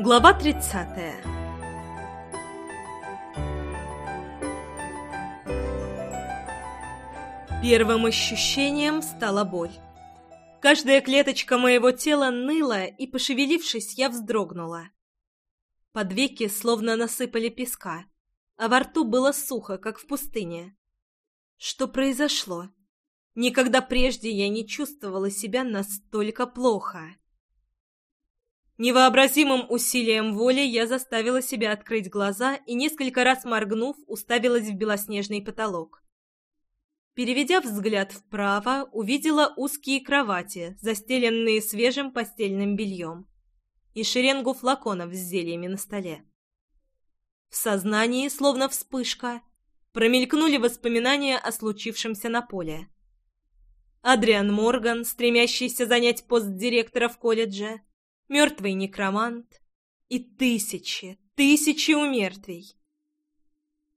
Глава 30. Первым ощущением стала боль. Каждая клеточка моего тела ныла, и, пошевелившись, я вздрогнула. Под веки словно насыпали песка, а во рту было сухо, как в пустыне. Что произошло? Никогда прежде я не чувствовала себя настолько плохо. Невообразимым усилием воли я заставила себя открыть глаза и, несколько раз моргнув, уставилась в белоснежный потолок. Переведя взгляд вправо, увидела узкие кровати, застеленные свежим постельным бельем, и шеренгу флаконов с зельями на столе. В сознании, словно вспышка, промелькнули воспоминания о случившемся на поле. Адриан Морган, стремящийся занять пост директора в колледже, мертвый некромант и тысячи, тысячи у мертвей.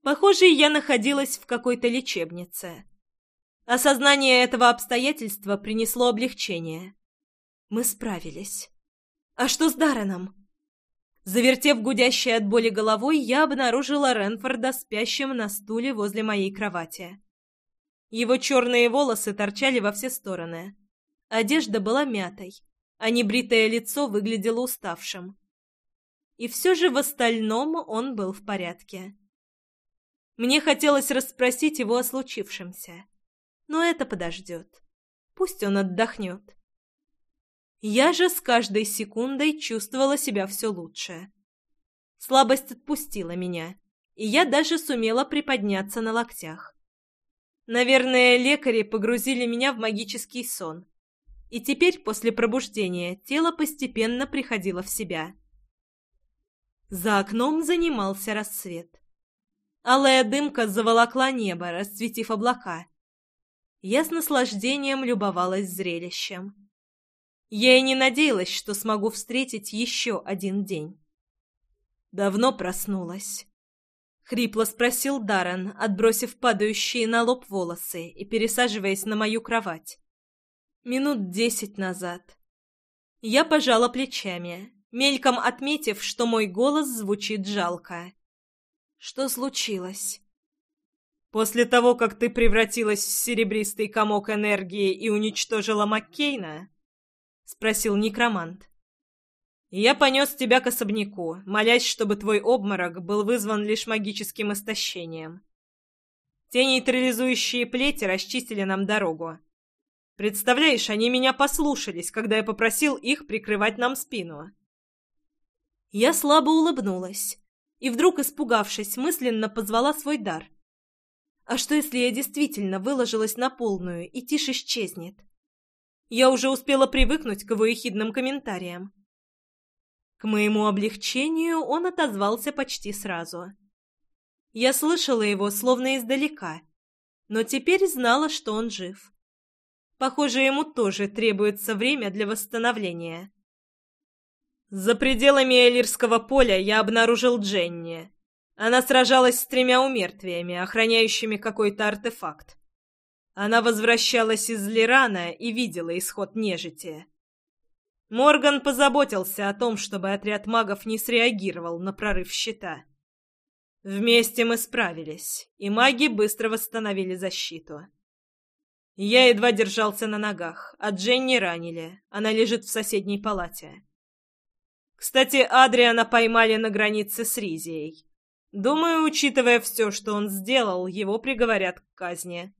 Похоже, я находилась в какой-то лечебнице. Осознание этого обстоятельства принесло облегчение. Мы справились. А что с Дарреном? Завертев гудящей от боли головой, я обнаружила Ренфорда спящим на стуле возле моей кровати. Его черные волосы торчали во все стороны. Одежда была мятой а небритое лицо выглядело уставшим. И все же в остальном он был в порядке. Мне хотелось расспросить его о случившемся, но это подождет. Пусть он отдохнет. Я же с каждой секундой чувствовала себя все лучше. Слабость отпустила меня, и я даже сумела приподняться на локтях. Наверное, лекари погрузили меня в магический сон, и теперь, после пробуждения, тело постепенно приходило в себя. За окном занимался рассвет. Алая дымка заволокла небо, расцветив облака. Я с наслаждением любовалась зрелищем. Я и не надеялась, что смогу встретить еще один день. Давно проснулась. Хрипло спросил Даррен, отбросив падающие на лоб волосы и пересаживаясь на мою кровать минут десять назад. Я пожала плечами, мельком отметив, что мой голос звучит жалко. Что случилось? После того, как ты превратилась в серебристый комок энергии и уничтожила Маккейна? Спросил некромант. Я понес тебя к особняку, молясь, чтобы твой обморок был вызван лишь магическим истощением. Те нейтрализующие плети расчистили нам дорогу. Представляешь, они меня послушались, когда я попросил их прикрывать нам спину. Я слабо улыбнулась и вдруг, испугавшись, мысленно позвала свой дар. А что, если я действительно выложилась на полную, и тишь исчезнет? Я уже успела привыкнуть к его ехидным комментариям. К моему облегчению он отозвался почти сразу. Я слышала его, словно издалека, но теперь знала, что он жив. Похоже, ему тоже требуется время для восстановления. За пределами Элирского поля я обнаружил Дженни. Она сражалась с тремя умертвиями, охраняющими какой-то артефакт. Она возвращалась из Лирана и видела исход нежити. Морган позаботился о том, чтобы отряд магов не среагировал на прорыв щита. Вместе мы справились, и маги быстро восстановили защиту. Я едва держался на ногах, а Дженни ранили. Она лежит в соседней палате. Кстати, Адриана поймали на границе с Ризией. Думаю, учитывая все, что он сделал, его приговорят к казни.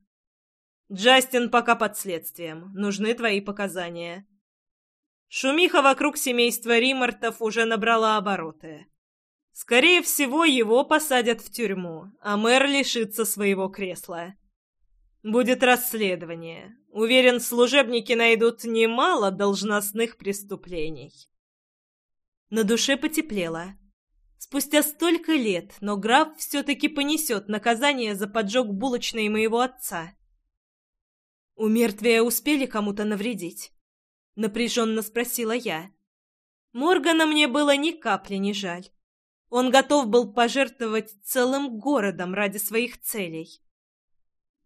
Джастин пока под следствием. Нужны твои показания. Шумиха вокруг семейства Римартов уже набрала обороты. Скорее всего, его посадят в тюрьму, а мэр лишится своего кресла. Будет расследование. Уверен, служебники найдут немало должностных преступлений. На душе потеплело. Спустя столько лет, но граф все-таки понесет наказание за поджог булочной моего отца. «У мертвия успели кому-то навредить?» — напряженно спросила я. Моргана мне было ни капли не жаль. Он готов был пожертвовать целым городом ради своих целей.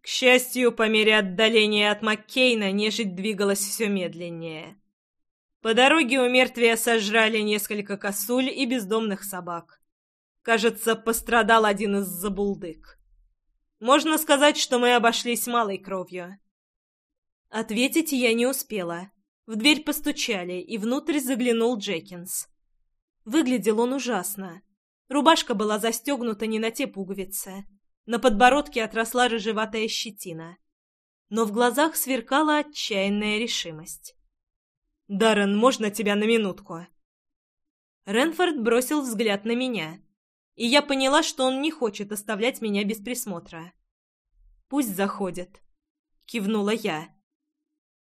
К счастью, по мере отдаления от Маккейна нежить двигалась все медленнее. По дороге у мертвия сожрали несколько косуль и бездомных собак. Кажется, пострадал один из забулдык. Можно сказать, что мы обошлись малой кровью. Ответить я не успела. В дверь постучали, и внутрь заглянул Джекинс. Выглядел он ужасно. Рубашка была застегнута не на те пуговицы. На подбородке отросла рыжеватая щетина. Но в глазах сверкала отчаянная решимость. «Даррен, можно тебя на минутку?» Ренфорд бросил взгляд на меня, и я поняла, что он не хочет оставлять меня без присмотра. «Пусть заходит», — кивнула я.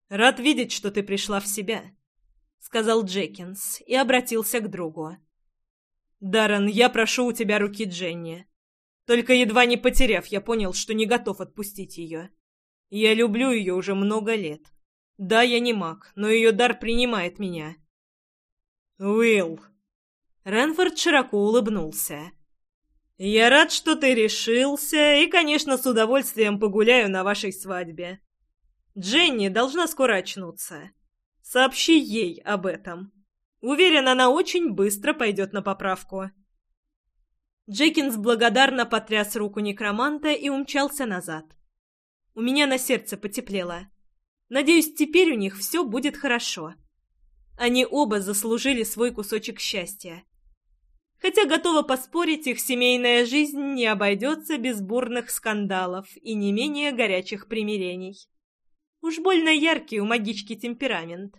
«Рад видеть, что ты пришла в себя», — сказал Джекинс и обратился к другу. «Даррен, я прошу у тебя руки Дженни. Только едва не потеряв, я понял, что не готов отпустить ее. Я люблю ее уже много лет. Да, я не маг, но ее дар принимает меня. Уилл. Ренфорд широко улыбнулся. «Я рад, что ты решился, и, конечно, с удовольствием погуляю на вашей свадьбе. Дженни должна скоро очнуться. Сообщи ей об этом. Уверен, она очень быстро пойдет на поправку». Джекинс благодарно потряс руку некроманта и умчался назад. У меня на сердце потеплело. Надеюсь, теперь у них все будет хорошо. Они оба заслужили свой кусочек счастья. Хотя готова поспорить, их семейная жизнь не обойдется без бурных скандалов и не менее горячих примирений. Уж больно яркий у магички темперамент.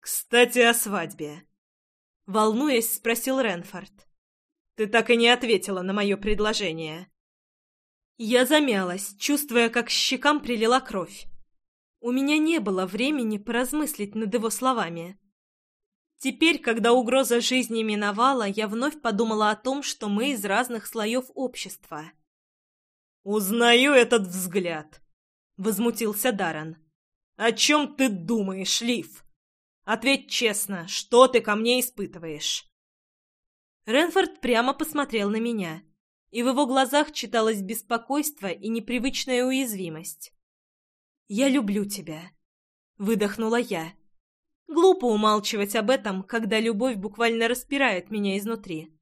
«Кстати, о свадьбе», — волнуясь, спросил Ренфорд. Ты так и не ответила на мое предложение. Я замялась, чувствуя, как щекам прилила кровь. У меня не было времени поразмыслить над его словами. Теперь, когда угроза жизни миновала, я вновь подумала о том, что мы из разных слоев общества. «Узнаю этот взгляд», — возмутился Даран. «О чем ты думаешь, Лив? Ответь честно, что ты ко мне испытываешь?» Ренфорд прямо посмотрел на меня, и в его глазах читалось беспокойство и непривычная уязвимость. «Я люблю тебя», — выдохнула я. Глупо умалчивать об этом, когда любовь буквально распирает меня изнутри.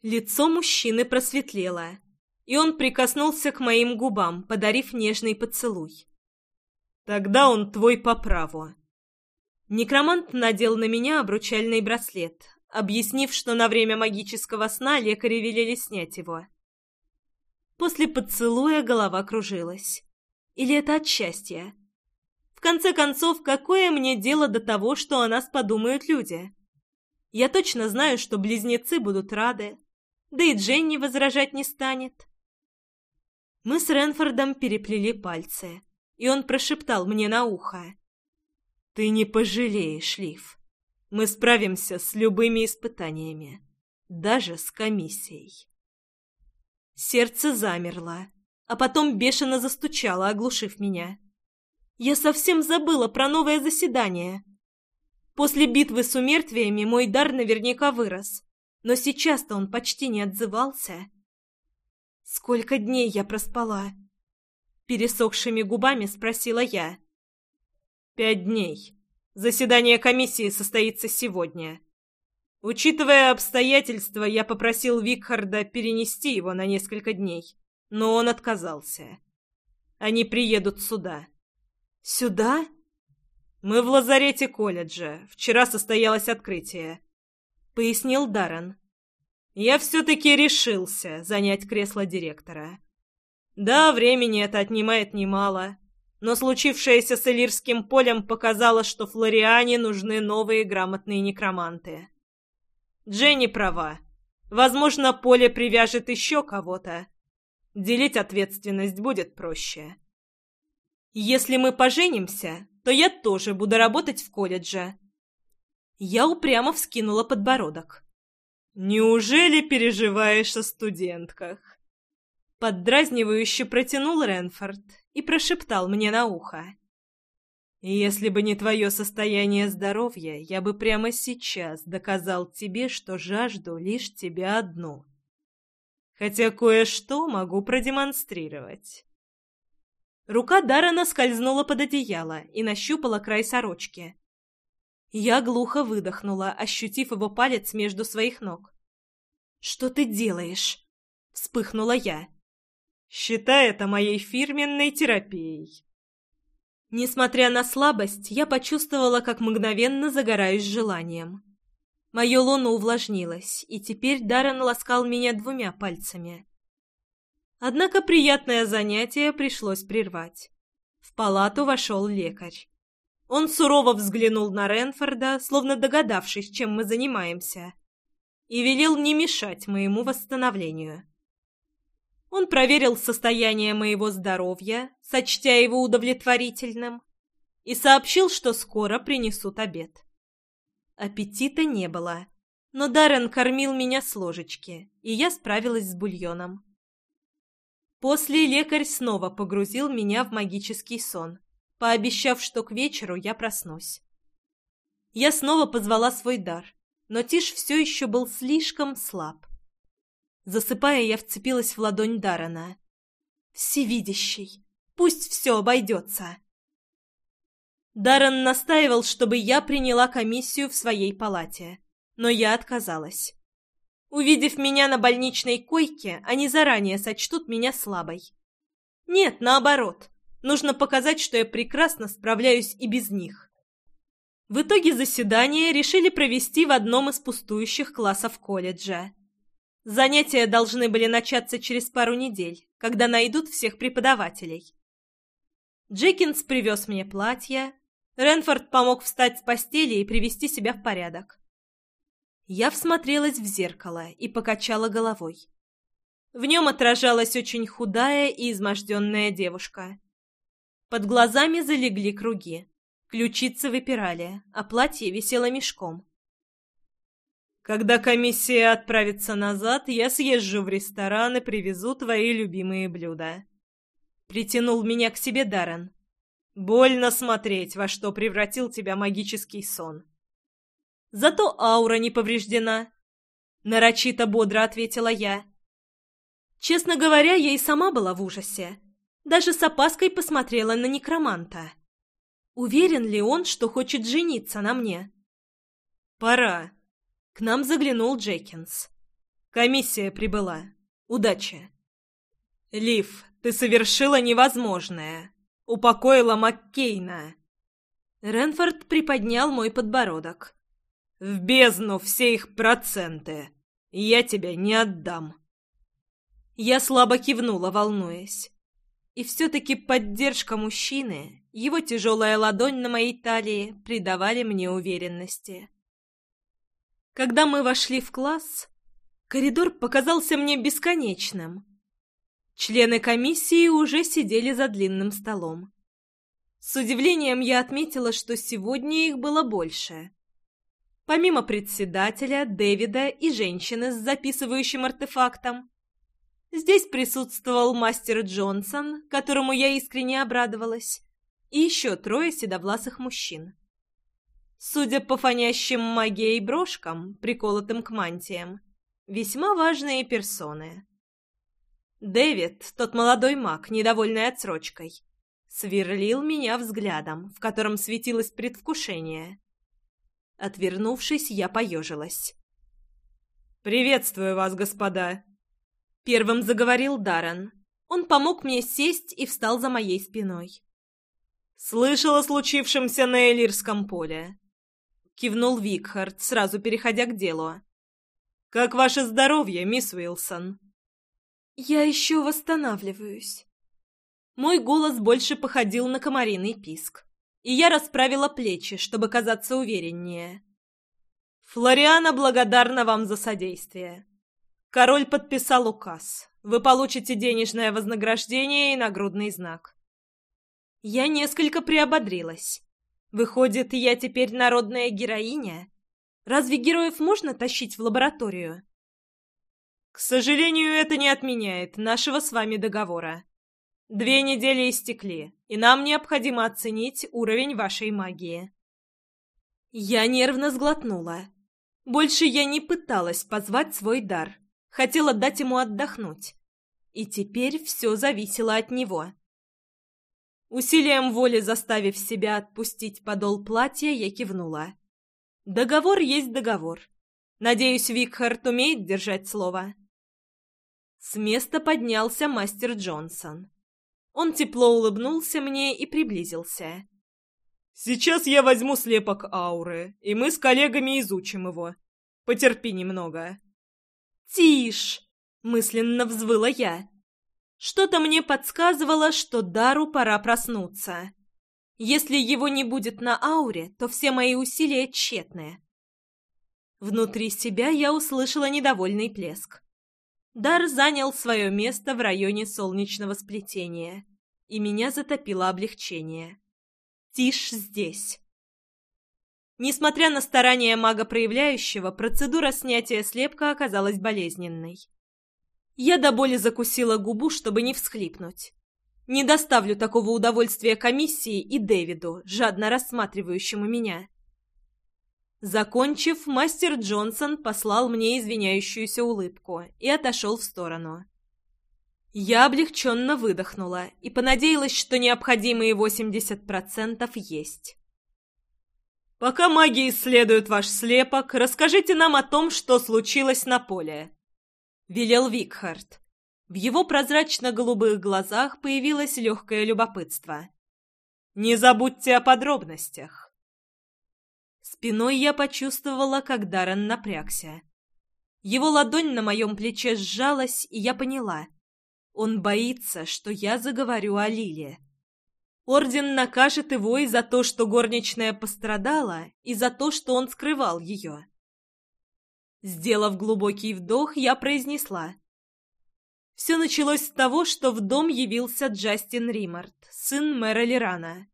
Лицо мужчины просветлело, и он прикоснулся к моим губам, подарив нежный поцелуй. «Тогда он твой по праву». Некромант надел на меня обручальный браслет, объяснив, что на время магического сна лекари велели снять его. После поцелуя голова кружилась. Или это от счастья? В конце концов, какое мне дело до того, что о нас подумают люди? Я точно знаю, что близнецы будут рады. Да и Дженни возражать не станет. Мы с Ренфордом переплели пальцы, и он прошептал мне на ухо. «Ты не пожалеешь, Лив». Мы справимся с любыми испытаниями, даже с комиссией. Сердце замерло, а потом бешено застучало, оглушив меня. Я совсем забыла про новое заседание. После битвы с умертвиями мой дар наверняка вырос, но сейчас-то он почти не отзывался. «Сколько дней я проспала?» Пересохшими губами спросила я. «Пять дней», Заседание комиссии состоится сегодня. Учитывая обстоятельства, я попросил Викхарда перенести его на несколько дней, но он отказался. Они приедут сюда. Сюда? Мы в лазарете колледжа. Вчера состоялось открытие. Пояснил Даррен. Я все-таки решился занять кресло директора. Да, времени это отнимает немало, но случившееся с Элирским полем показало, что Флориане нужны новые грамотные некроманты. Дженни права. Возможно, поле привяжет еще кого-то. Делить ответственность будет проще. Если мы поженимся, то я тоже буду работать в колледже. Я упрямо вскинула подбородок. «Неужели переживаешь о студентках?» Поддразнивающе протянул Ренфорд и прошептал мне на ухо. «Если бы не твое состояние здоровья, я бы прямо сейчас доказал тебе, что жажду лишь тебя одну. Хотя кое-что могу продемонстрировать». Рука Дарана скользнула под одеяло и нащупала край сорочки. Я глухо выдохнула, ощутив его палец между своих ног. «Что ты делаешь?» — вспыхнула я. Считай это моей фирменной терапией. Несмотря на слабость, я почувствовала, как мгновенно загораюсь желанием. Мое лоно увлажнилось, и теперь Даррен ласкал меня двумя пальцами. Однако приятное занятие пришлось прервать. В палату вошел лекарь. Он сурово взглянул на Ренфорда, словно догадавшись, чем мы занимаемся, и велел не мешать моему восстановлению. Он проверил состояние моего здоровья, сочтя его удовлетворительным, и сообщил, что скоро принесут обед. Аппетита не было, но Даррен кормил меня с ложечки, и я справилась с бульоном. После лекарь снова погрузил меня в магический сон, пообещав, что к вечеру я проснусь. Я снова позвала свой дар, но Тиш все еще был слишком слаб. Засыпая, я вцепилась в ладонь Дарана. «Всевидящий! Пусть все обойдется!» Даран настаивал, чтобы я приняла комиссию в своей палате, но я отказалась. Увидев меня на больничной койке, они заранее сочтут меня слабой. Нет, наоборот, нужно показать, что я прекрасно справляюсь и без них. В итоге заседание решили провести в одном из пустующих классов колледжа. Занятия должны были начаться через пару недель, когда найдут всех преподавателей. Джекинс привез мне платье, Ренфорд помог встать с постели и привести себя в порядок. Я всмотрелась в зеркало и покачала головой. В нем отражалась очень худая и изможденная девушка. Под глазами залегли круги, ключицы выпирали, а платье висело мешком. Когда комиссия отправится назад, я съезжу в ресторан и привезу твои любимые блюда. Притянул меня к себе Даррен. Больно смотреть, во что превратил тебя магический сон. Зато аура не повреждена. Нарочито бодро ответила я. Честно говоря, я и сама была в ужасе. Даже с опаской посмотрела на некроманта. Уверен ли он, что хочет жениться на мне? Пора, к нам заглянул Джекинс. «Комиссия прибыла. Удачи!» «Лив, ты совершила невозможное! Упокоила Маккейна!» Ренфорд приподнял мой подбородок. «В бездну все их проценты! Я тебя не отдам!» Я слабо кивнула, волнуясь. И все-таки поддержка мужчины, его тяжелая ладонь на моей талии придавали мне уверенности. Когда мы вошли в класс, коридор показался мне бесконечным. Члены комиссии уже сидели за длинным столом. С удивлением я отметила, что сегодня их было больше. Помимо председателя, Дэвида и женщины с записывающим артефактом, здесь присутствовал мастер Джонсон, которому я искренне обрадовалась, и еще трое седовласых мужчин. Судя по фонящим магией брошкам, приколотым к мантиям, весьма важные персоны. Дэвид, тот молодой маг, недовольный отсрочкой, сверлил меня взглядом, в котором светилось предвкушение. Отвернувшись, я поежилась. «Приветствую вас, господа!» Первым заговорил Даррен. Он помог мне сесть и встал за моей спиной. «Слышал о случившемся на Элирском поле. — кивнул Викхард, сразу переходя к делу. «Как ваше здоровье, мисс Уилсон?» «Я еще восстанавливаюсь». Мой голос больше походил на комариный писк, и я расправила плечи, чтобы казаться увереннее. «Флориана благодарна вам за содействие. Король подписал указ. Вы получите денежное вознаграждение и нагрудный знак». Я несколько приободрилась. Выходит, я теперь народная героиня? Разве героев можно тащить в лабораторию? К сожалению, это не отменяет нашего с вами договора. Две недели истекли, и нам необходимо оценить уровень вашей магии. Я нервно сглотнула. Больше я не пыталась позвать свой дар. Хотела дать ему отдохнуть. И теперь все зависело от него. Усилием воли заставив себя отпустить подол платья, я кивнула. «Договор есть договор. Надеюсь, Викхард умеет держать слово». С места поднялся мастер Джонсон. Он тепло улыбнулся мне и приблизился. «Сейчас я возьму слепок ауры, и мы с коллегами изучим его. Потерпи немного». «Тише!» — мысленно взвыла я. Что-то мне подсказывало, что Дару пора проснуться. Если его не будет на ауре, то все мои усилия тщетны. Внутри себя я услышала недовольный плеск. Дар занял свое место в районе солнечного сплетения, и меня затопило облегчение. Тишь здесь. Несмотря на старания мага проявляющего, процедура снятия слепка оказалась болезненной. Я до боли закусила губу, чтобы не всхлипнуть. Не доставлю такого удовольствия комиссии и Дэвиду, жадно рассматривающему меня. Закончив, мастер Джонсон послал мне извиняющуюся улыбку и отошел в сторону. Я облегченно выдохнула и понадеялась, что необходимые 80% есть. «Пока маги исследуют ваш слепок, расскажите нам о том, что случилось на поле», велел Викхард. В его прозрачно-голубых глазах появилось легкое любопытство. «Не забудьте о подробностях!» Спиной я почувствовала, как Даррен напрягся. Его ладонь на моем плече сжалась, и я поняла. Он боится, что я заговорю о Лиле. Орден накажет его и за то, что горничная пострадала, и за то, что он скрывал ее. Сделав глубокий вдох, я произнесла. Все началось с того, что в дом явился Джастин Римарт, сын мэра Лерана.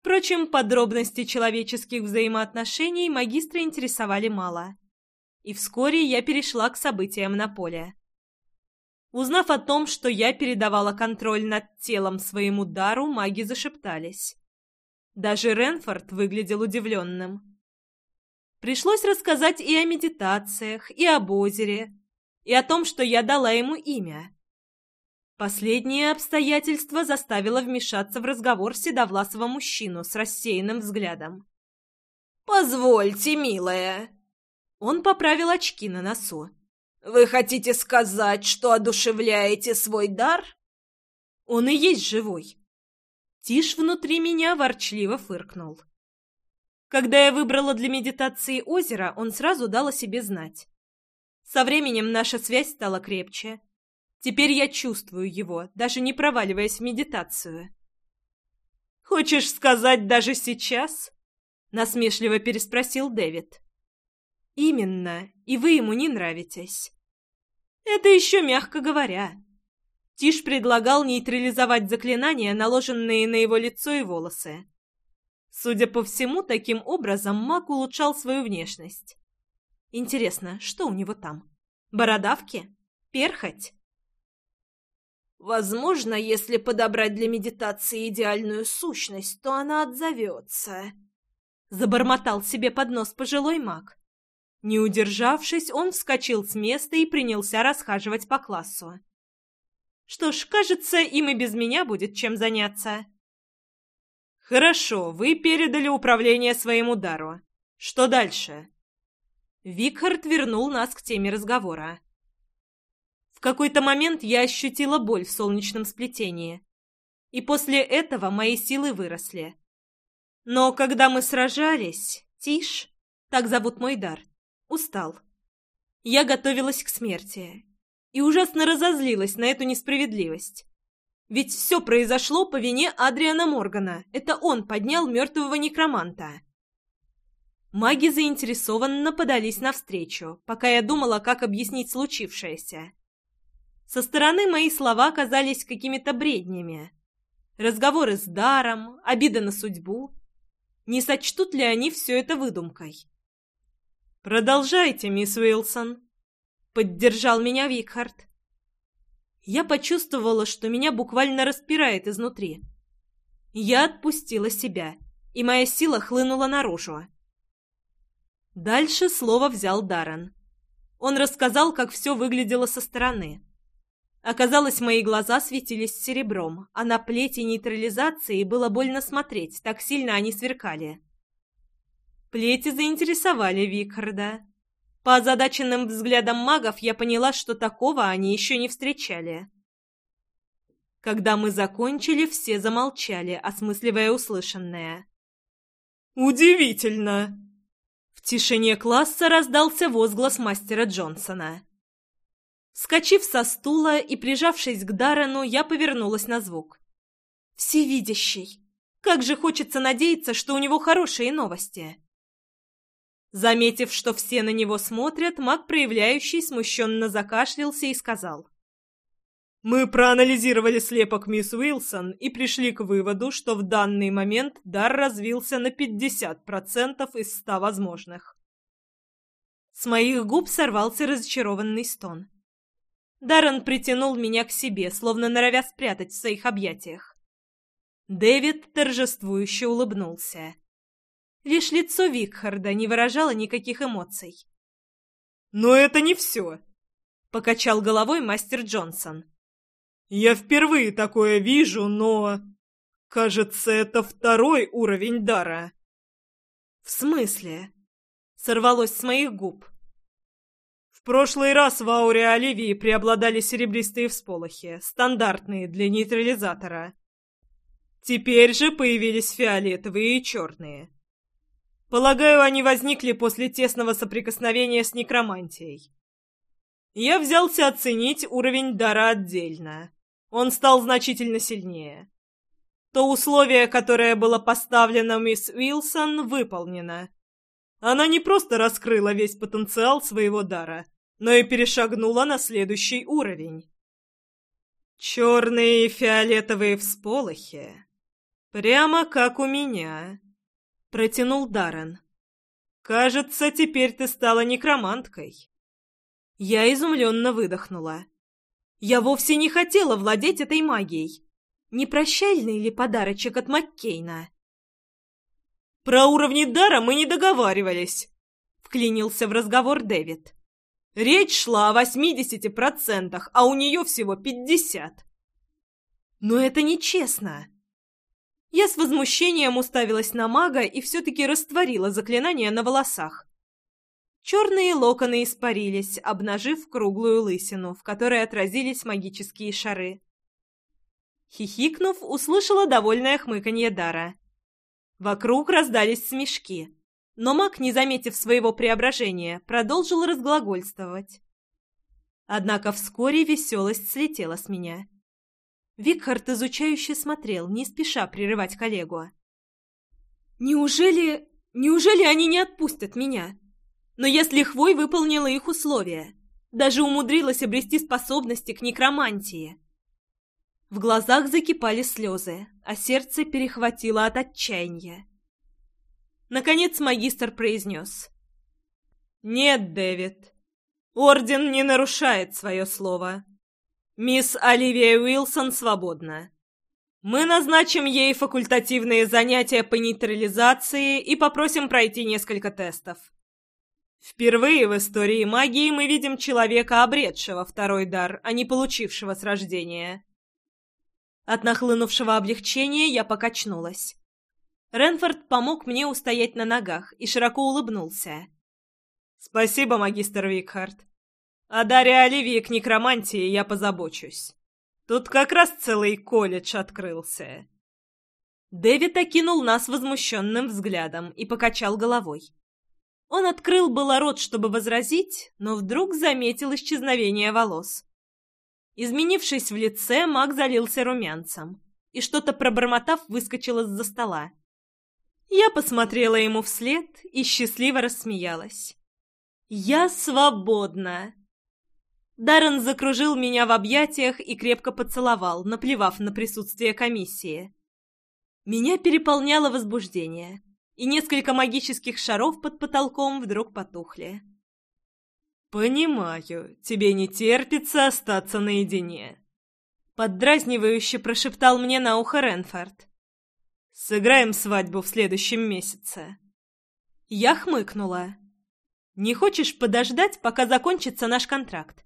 Впрочем, подробности человеческих взаимоотношений магистра интересовали мало. И вскоре я перешла к событиям на поле. Узнав о том, что я передавала контроль над телом своему дару, маги зашептались. Даже Ренфорд выглядел удивленным. Пришлось рассказать и о медитациях, и об озере, и о том, что я дала ему имя. Последнее обстоятельство заставило вмешаться в разговор седовласого мужчину с рассеянным взглядом. «Позвольте, милая!» Он поправил очки на носу. «Вы хотите сказать, что одушевляете свой дар?» «Он и есть живой!» Тиш внутри меня ворчливо фыркнул. Когда я выбрала для медитации озеро, он сразу дал о себе знать. Со временем наша связь стала крепче. Теперь я чувствую его, даже не проваливаясь в медитацию. «Хочешь сказать, даже сейчас?» — насмешливо переспросил Дэвид. «Именно, и вы ему не нравитесь». «Это еще мягко говоря». Тиш предлагал нейтрализовать заклинания, наложенные на его лицо и волосы. Судя по всему, таким образом маг улучшал свою внешность. Интересно, что у него там? Бородавки? Перхоть? Возможно, если подобрать для медитации идеальную сущность, то она отзовется. Забормотал себе под нос пожилой маг. Не удержавшись, он вскочил с места и принялся расхаживать по классу. Что ж, кажется, им и без меня будет чем заняться. Хорошо, вы передали управление своему дару. Что дальше? Викхард вернул нас к теме разговора. В какой-то момент я ощутила боль в солнечном сплетении. И после этого мои силы выросли. Но когда мы сражались, Тиш, так зовут мой дар, устал. Я готовилась к смерти и ужасно разозлилась на эту несправедливость. Ведь все произошло по вине Адриана Моргана. Это он поднял мертвого некроманта. Маги заинтересованно подались навстречу, пока я думала, как объяснить случившееся. Со стороны мои слова казались какими-то бреднями. Разговоры с даром, обида на судьбу. Не сочтут ли они все это выдумкой? «Продолжайте, мисс Уилсон», — поддержал меня Викхард. Я почувствовала, что меня буквально распирает изнутри. Я отпустила себя, и моя сила хлынула наружу. Дальше слово взял Даррен. Он рассказал, как все выглядело со стороны. Оказалось, мои глаза светились серебром, а на плете нейтрализации было больно смотреть, так сильно они сверкали. Плети заинтересовали Викарда. По озадаченным взглядам магов я поняла, что такого они еще не встречали. Когда мы закончили, все замолчали, осмысливая услышанное. «Удивительно!» В тишине класса раздался возглас мастера Джонсона. Скочив со стула и прижавшись к Даррену, я повернулась на звук. «Всевидящий! Как же хочется надеяться, что у него хорошие новости!» Заметив, что все на него смотрят, маг, проявляющий, смущенно закашлялся и сказал. «Мы проанализировали слепок мисс Уилсон и пришли к выводу, что в данный момент дар развился на 50% из 100 возможных». С моих губ сорвался разочарованный стон. Даррен притянул меня к себе, словно норовя спрятать в своих объятиях. Дэвид торжествующе улыбнулся. Лишь лицо Викхарда не выражало никаких эмоций. «Но это не все», — покачал головой мастер Джонсон. «Я впервые такое вижу, но... Кажется, это второй уровень дара». «В смысле?» — сорвалось с моих губ. «В прошлый раз в ауре Оливии преобладали серебристые всполохи, стандартные для нейтрализатора. Теперь же появились фиолетовые и черные». Полагаю, они возникли после тесного соприкосновения с некромантией. Я взялся оценить уровень дара отдельно. Он стал значительно сильнее. То условие, которое было поставлено мисс Уилсон, выполнено. Она не просто раскрыла весь потенциал своего дара, но и перешагнула на следующий уровень. Черные и фиолетовые всполохи. Прямо как у меня протянул Даррен. «Кажется, теперь ты стала некроманткой». Я изумленно выдохнула. «Я вовсе не хотела владеть этой магией. Не прощальный ли подарочек от Маккейна?» «Про уровни дара мы не договаривались», — вклинился в разговор Дэвид. «Речь шла о восьмидесяти процентах, а у нее всего пятьдесят». «Но это нечестно», я с возмущением уставилась на мага и все-таки растворила заклинание на волосах. Черные локоны испарились, обнажив круглую лысину, в которой отразились магические шары. Хихикнув, услышала довольное хмыканье Дара. Вокруг раздались смешки, но маг, не заметив своего преображения, продолжил разглагольствовать. Однако вскоре веселость слетела с меня. Викхард, изучающе смотрел, не спеша прерывать коллегу. «Неужели... неужели они не отпустят меня? Но я с лихвой выполнила их условия. Даже умудрилась обрести способности к некромантии». В глазах закипали слезы, а сердце перехватило от отчаяния. Наконец магистр произнес. «Нет, Дэвид, орден не нарушает свое слово». Мисс Оливия Уилсон свободна. Мы назначим ей факультативные занятия по нейтрализации и попросим пройти несколько тестов. Впервые в истории магии мы видим человека, обретшего второй дар, а не получившего с рождения. От нахлынувшего облегчения я покачнулась. Ренфорд помог мне устоять на ногах и широко улыбнулся. «Спасибо, магистр Викхард. О Даре Оливии к некромантии я позабочусь. Тут как раз целый колледж открылся. Дэвид окинул нас возмущенным взглядом и покачал головой. Он открыл было рот, чтобы возразить, но вдруг заметил исчезновение волос. Изменившись в лице, маг залился румянцем и, что-то пробормотав, выскочил из-за стола. Я посмотрела ему вслед и счастливо рассмеялась. «Я свободна!» Даррен закружил меня в объятиях и крепко поцеловал, наплевав на присутствие комиссии. Меня переполняло возбуждение, и несколько магических шаров под потолком вдруг потухли. «Понимаю, тебе не терпится остаться наедине», — поддразнивающе прошептал мне на ухо Ренфорд. «Сыграем свадьбу в следующем месяце». Я хмыкнула. «Не хочешь подождать, пока закончится наш контракт?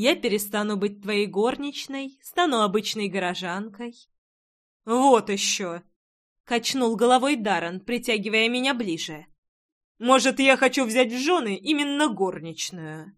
Я перестану быть твоей горничной, стану обычной горожанкой». «Вот еще!» — качнул головой Даррен, притягивая меня ближе. «Может, я хочу взять в жены именно горничную?»